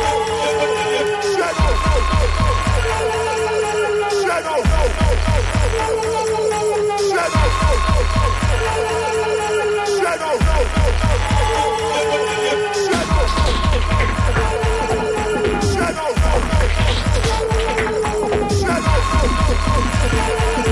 Shadow! Shadow! Shadow!